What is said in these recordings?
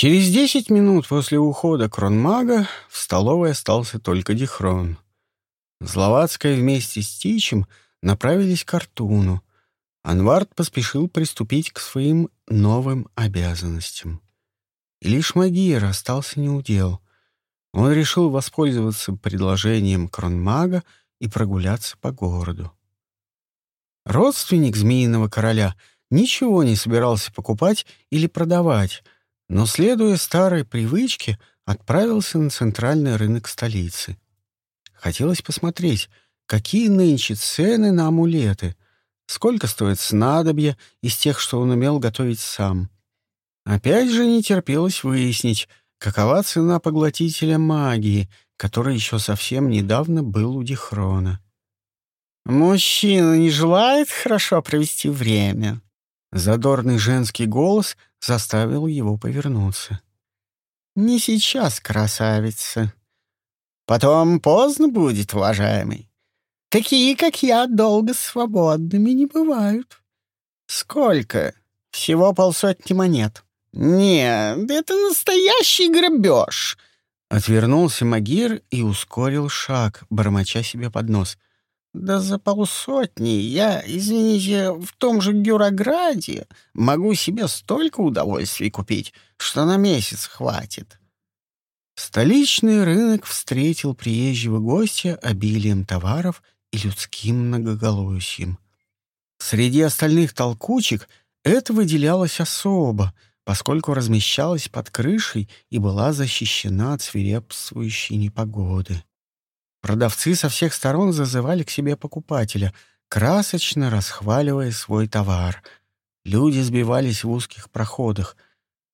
Через десять минут после ухода кронмага в столовой остался только Дихрон. Зловацкая вместе с Тичем направились к Артуну. Анвард поспешил приступить к своим новым обязанностям. И лишь Магир остался неудел. Он решил воспользоваться предложением кронмага и прогуляться по городу. Родственник Змеиного Короля ничего не собирался покупать или продавать, но, следуя старой привычке, отправился на центральный рынок столицы. Хотелось посмотреть, какие нынче цены на амулеты, сколько стоит снадобья из тех, что он умел готовить сам. Опять же не терпелось выяснить, какова цена поглотителя магии, который еще совсем недавно был у Дихрона. «Мужчина не желает хорошо провести время?» Задорный женский голос заставил его повернуться. «Не сейчас, красавица. Потом поздно будет, уважаемый. Такие, как я, долго свободными не бывают. Сколько? Всего полсотни монет. Нет, это настоящий грабеж!» Отвернулся Магир и ускорил шаг, бормоча себе под нос — да за полсотни я, извините, в том же Гюрограде могу себе столько удовольствий купить, что на месяц хватит. Столичный рынок встретил приезжего гостя обилием товаров и людским многоголосием. Среди остальных толкучек это выделялось особо, поскольку размещалась под крышей и была защищена от свирепствующей непогоды. Продавцы со всех сторон зазывали к себе покупателя, красочно расхваливая свой товар. Люди сбивались в узких проходах.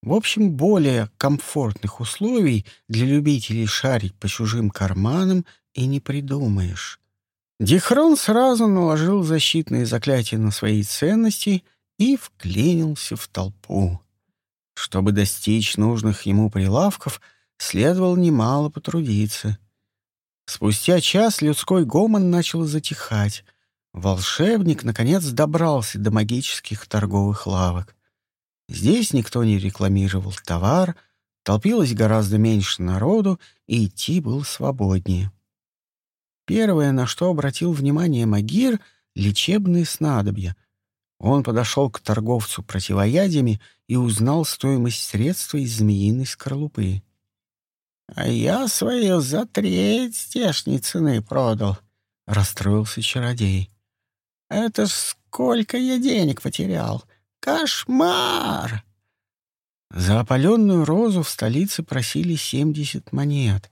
В общем, более комфортных условий для любителей шарить по чужим карманам и не придумаешь. Дихрон сразу наложил защитные заклятия на свои ценности и вклинился в толпу. Чтобы достичь нужных ему прилавков, следовало немало потрудиться — Спустя час людской гомон начал затихать. Волшебник, наконец, добрался до магических торговых лавок. Здесь никто не рекламировал товар, толпилось гораздо меньше народу, и идти было свободнее. Первое, на что обратил внимание Магир — лечебные снадобья. Он подошел к торговцу противоядиями и узнал стоимость средства из змеиной скорлупы. А я свое за треть здешней цены продал, — расстроился чародей. Это ж сколько я денег потерял! Кошмар! За опаленную розу в столице просили семьдесят монет.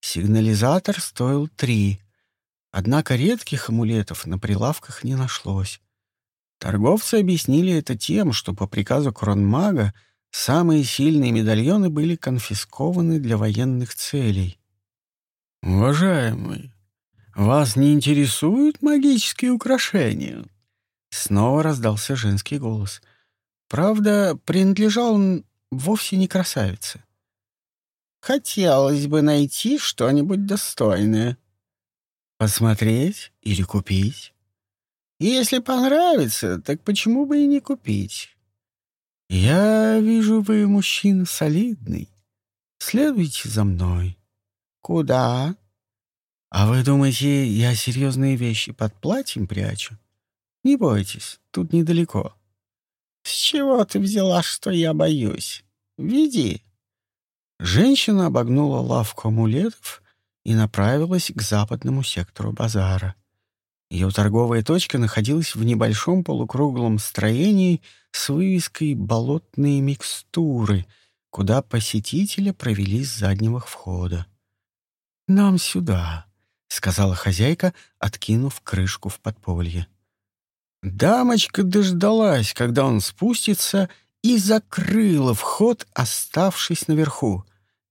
Сигнализатор стоил три. Однако редких амулетов на прилавках не нашлось. Торговцы объяснили это тем, что по приказу кронмага Самые сильные медальоны были конфискованы для военных целей. «Уважаемый, вас не интересуют магические украшения?» Снова раздался женский голос. Правда, принадлежал он вовсе не красавице. «Хотелось бы найти что-нибудь достойное». «Посмотреть или купить?» «Если понравится, так почему бы и не купить?» «Я вижу, вы мужчина солидный. Следуйте за мной». «Куда?» «А вы думаете, я серьезные вещи под платьем прячу? Не бойтесь, тут недалеко». «С чего ты взяла, что я боюсь? Веди». Женщина обогнула лавку амулетов и направилась к западному сектору базара. Ее торговая точка находилась в небольшом полукруглом строении с вывеской «Болотные микстуры», куда посетителя провели с заднего входа. «Нам сюда», — сказала хозяйка, откинув крышку в подполье. Дамочка дождалась, когда он спустится, и закрыла вход, оставшись наверху.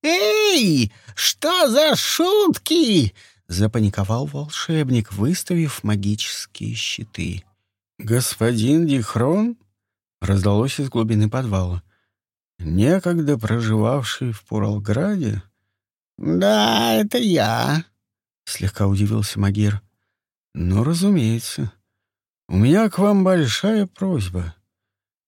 «Эй, что за шутки?» — запаниковал волшебник, выставив магические щиты. «Господин Дихрон?» — раздалось из глубины подвала. «Некогда проживавший в Пуралграде?» «Да, это я», — слегка удивился Магир. «Ну, разумеется. У меня к вам большая просьба».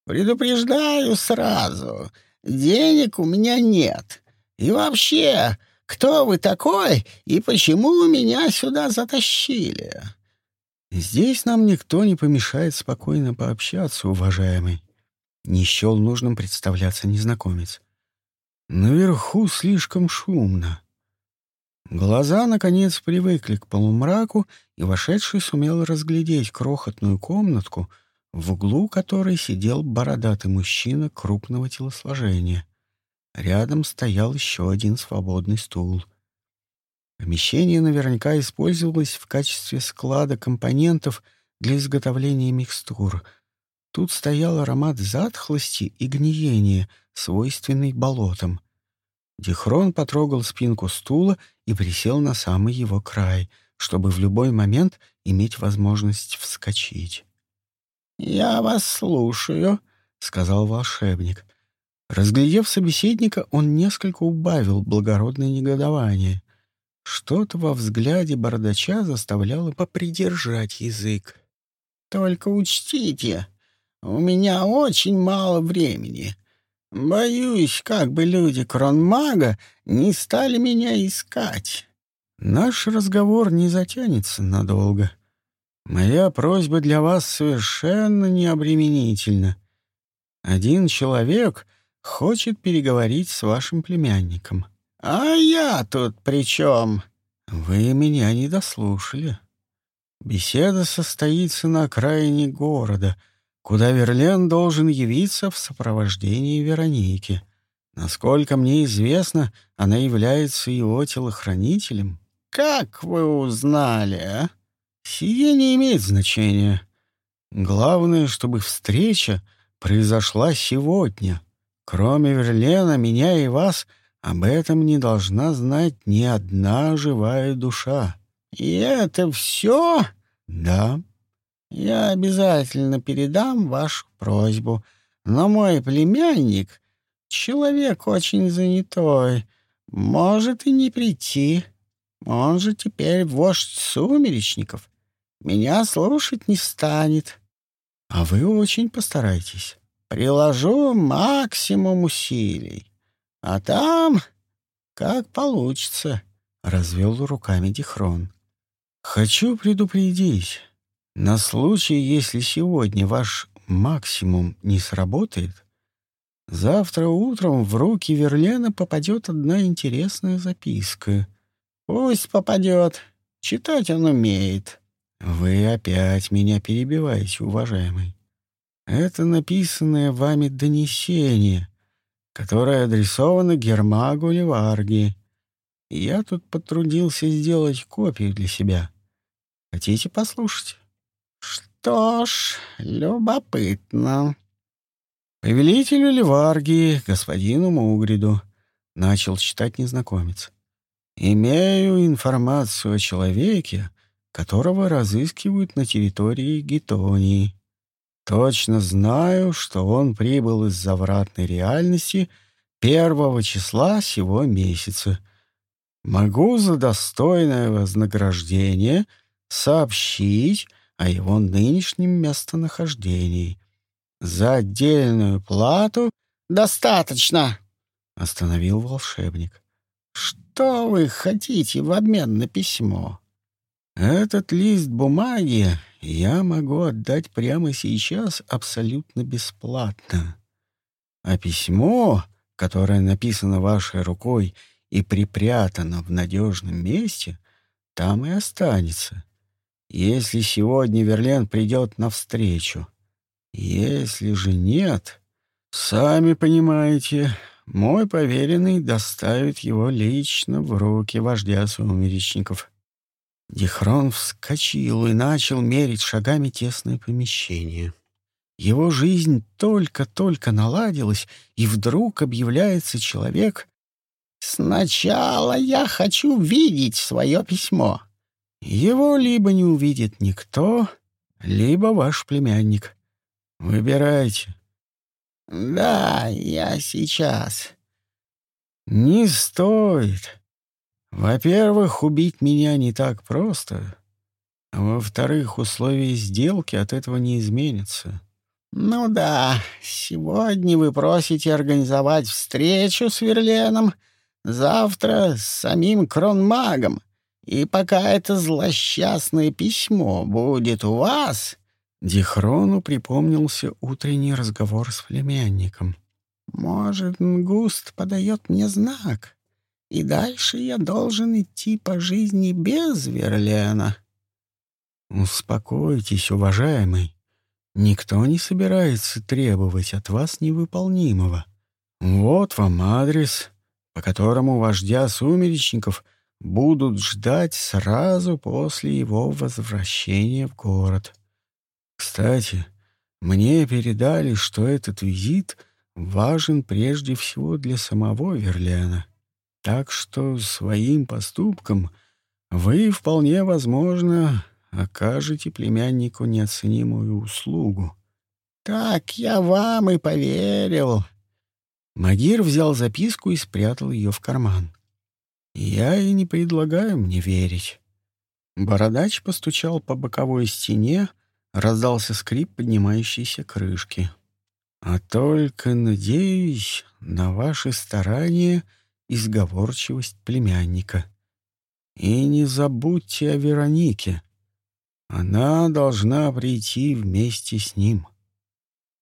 «Предупреждаю сразу. денег у меня нет. И вообще, кто вы такой и почему меня сюда затащили?» «Здесь нам никто не помешает спокойно пообщаться, уважаемый». Не счел нужным представляться незнакомец. «Наверху слишком шумно». Глаза, наконец, привыкли к полумраку, и вошедший сумел разглядеть крохотную комнатку, в углу которой сидел бородатый мужчина крупного телосложения. Рядом стоял еще один свободный стул. Помещение наверняка использовалось в качестве склада компонентов для изготовления микстур. Тут стоял аромат затхлости и гниения, свойственный болотам. Дихрон потрогал спинку стула и присел на самый его край, чтобы в любой момент иметь возможность вскочить. «Я вас слушаю», — сказал волшебник. Разглядев собеседника, он несколько убавил благородное негодование. Что-то во взгляде бардача заставляло попридержать язык. «Только учтите, у меня очень мало времени. Боюсь, как бы люди Кронмага не стали меня искать». «Наш разговор не затянется надолго. Моя просьба для вас совершенно необременительна. Один человек хочет переговорить с вашим племянником». «А я тут при чем?» «Вы меня не дослушали. Беседа состоится на окраине города, куда Верлен должен явиться в сопровождении Вероники. Насколько мне известно, она является его телохранителем». «Как вы узнали, а?» «Сие не имеет значения. Главное, чтобы встреча произошла сегодня. Кроме Верлена, меня и вас об этом не должна знать ни одна живая душа. И это все? Да. Я обязательно передам вашу просьбу. Но мой племянник — человек очень занятой, может и не прийти. Он же теперь вождь сумеречников. Меня слушать не станет. А вы очень постарайтесь. Приложу максимум усилий. А там как получится, — развел руками Дихрон. Хочу предупредить. На случай, если сегодня ваш максимум не сработает, завтра утром в руки Верлена попадет одна интересная записка. Пусть попадет. Читать он умеет. Вы опять меня перебиваете, уважаемый. Это написанное вами донесение которая адресована Гермагу Леварги. Я тут потрудился сделать копию для себя. Хотите послушать? Что ж, любопытно. Повелителю Леварги, господину Мугриду, начал читать незнакомец. Имею информацию о человеке, которого разыскивают на территории Гетонии. Точно знаю, что он прибыл из завратной реальности первого числа сего месяца. Могу за достойное вознаграждение сообщить о его нынешнем местонахождении. За отдельную плату достаточно, остановил волшебник. Что вы хотите в обмен на письмо? Этот лист бумаги я могу отдать прямо сейчас абсолютно бесплатно. А письмо, которое написано вашей рукой и припрятано в надежном месте, там и останется. Если сегодня Верлен придет навстречу. Если же нет, сами понимаете, мой поверенный доставит его лично в руки вождя сумеречников. Дихрон вскочил и начал мерить шагами тесное помещение. Его жизнь только-только наладилась, и вдруг объявляется человек «Сначала я хочу видеть свое письмо». Его либо не увидит никто, либо ваш племянник. Выбирайте. «Да, я сейчас». «Не стоит. Во-первых, убить меня не так просто. А во-вторых, условия сделки от этого не изменятся. Ну да, сегодня вы просите организовать встречу с Верленом, завтра с самим Кронмагом. И пока это злосчастное письмо будет у вас, Дихрону припомнился утренний разговор с племянником. Может, Густ подает мне знак, и дальше я должен идти по жизни без Верлена. Успокойтесь, уважаемый. Никто не собирается требовать от вас невыполнимого. Вот вам адрес, по которому вождя сумеречников будут ждать сразу после его возвращения в город. Кстати, мне передали, что этот визит важен прежде всего для самого Верлена. Так что своим поступком вы, вполне возможно, окажете племяннику неоценимую услугу. «Так я вам и поверил». Магир взял записку и спрятал ее в карман. «Я и не предлагаю мне верить». Бородач постучал по боковой стене, раздался скрип поднимающейся крышки. «А только надеюсь на ваши старания и сговорчивость племянника. И не забудьте о Веронике. Она должна прийти вместе с ним».